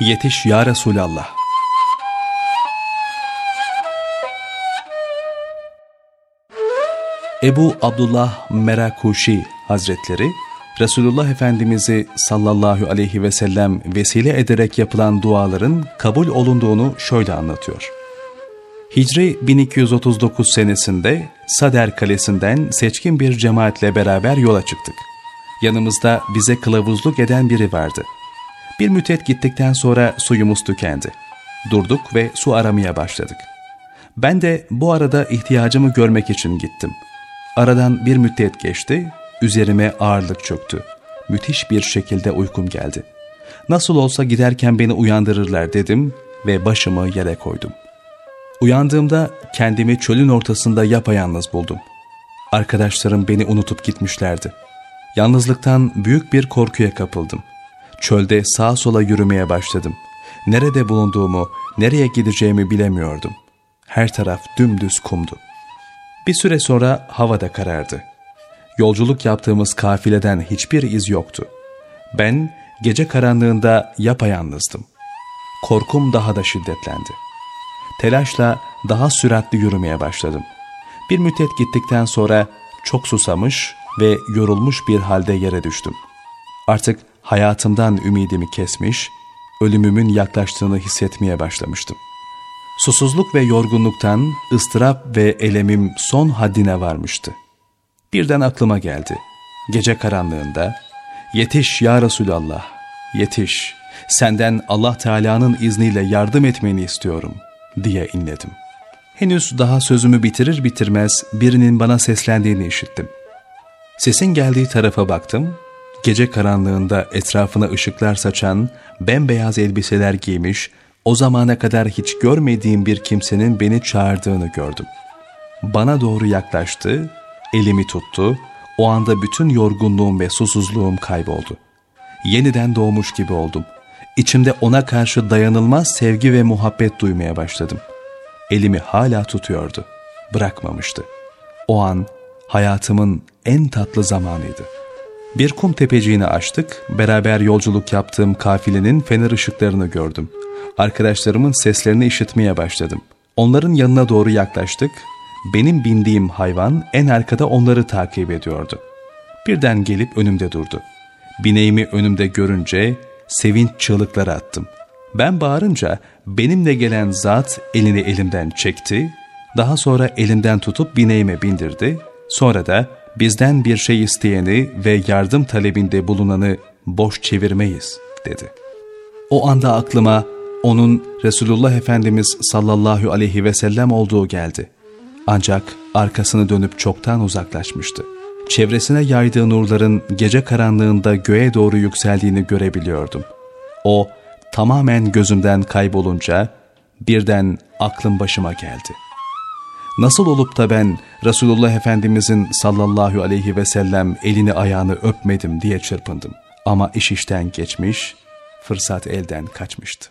Yetiş ya Resulallah. Ebu Abdullah Merakuşi Hazretleri, Resulullah Efendimiz'i sallallahu aleyhi ve sellem vesile ederek yapılan duaların kabul olunduğunu şöyle anlatıyor. Hicri 1239 senesinde Sader Kalesi'nden seçkin bir cemaatle beraber yola çıktık. Yanımızda bize kılavuzluk eden biri vardı. Bir müddet gittikten sonra suyumuz tükendi. Durduk ve su aramaya başladık. Ben de bu arada ihtiyacımı görmek için gittim. Aradan bir müddet geçti, üzerime ağırlık çöktü. Müthiş bir şekilde uykum geldi. Nasıl olsa giderken beni uyandırırlar dedim ve başımı yere koydum. Uyandığımda kendimi çölün ortasında yapayalnız buldum. Arkadaşlarım beni unutup gitmişlerdi. Yalnızlıktan büyük bir korkuya kapıldım. Çölde sağa sola yürümeye başladım. Nerede bulunduğumu, nereye gideceğimi bilemiyordum. Her taraf dümdüz kumdu. Bir süre sonra hava da karardı. Yolculuk yaptığımız kafileden hiçbir iz yoktu. Ben gece karanlığında yapayalnızdım. Korkum daha da şiddetlendi. Telaşla daha süratli yürümeye başladım. Bir müddet gittikten sonra çok susamış ve yorulmuş bir halde yere düştüm. Artık hayatımdan ümidimi kesmiş, ölümümün yaklaştığını hissetmeye başlamıştım. Susuzluk ve yorgunluktan ıstırap ve elemim son haddine varmıştı. Birden aklıma geldi. Gece karanlığında, ''Yetiş ya Resulallah, yetiş, senden Allah Teala'nın izniyle yardım etmeni istiyorum.'' diye inledim. Henüz daha sözümü bitirir bitirmez birinin bana seslendiğini işittim. Sesin geldiği tarafa baktım, gece karanlığında etrafına ışıklar saçan, bembeyaz elbiseler giymiş, o zamana kadar hiç görmediğim bir kimsenin beni çağırdığını gördüm. Bana doğru yaklaştı, elimi tuttu, o anda bütün yorgunluğum ve susuzluğum kayboldu. Yeniden doğmuş gibi oldum. İçimde ona karşı dayanılmaz sevgi ve muhabbet duymaya başladım. Elimi hala tutuyordu, bırakmamıştı. O an hayatımın en tatlı zamanıydı. Bir kum tepeciğini açtık, beraber yolculuk yaptığım kafilenin fener ışıklarını gördüm. Arkadaşlarımın seslerini işitmeye başladım. Onların yanına doğru yaklaştık. Benim bindiğim hayvan en arkada onları takip ediyordu. Birden gelip önümde durdu. Bineğimi önümde görünce sevinç çığlıkları attım. Ben bağırınca benimle gelen zat elini elimden çekti, daha sonra elimden tutup bineğime bindirdi, sonra da bizden bir şey isteyeni ve yardım talebinde bulunanı boş çevirmeyiz dedi. O anda aklıma onun Resulullah Efendimiz sallallahu aleyhi ve sellem olduğu geldi. Ancak arkasını dönüp çoktan uzaklaşmıştı. Çevresine yaydığı nurların gece karanlığında göğe doğru yükseldiğini görebiliyordum. O tamamen gözümden kaybolunca birden aklım başıma geldi. Nasıl olup da ben Resulullah Efendimizin sallallahu aleyhi ve sellem elini ayağını öpmedim diye çırpındım. Ama iş işten geçmiş, fırsat elden kaçmıştı.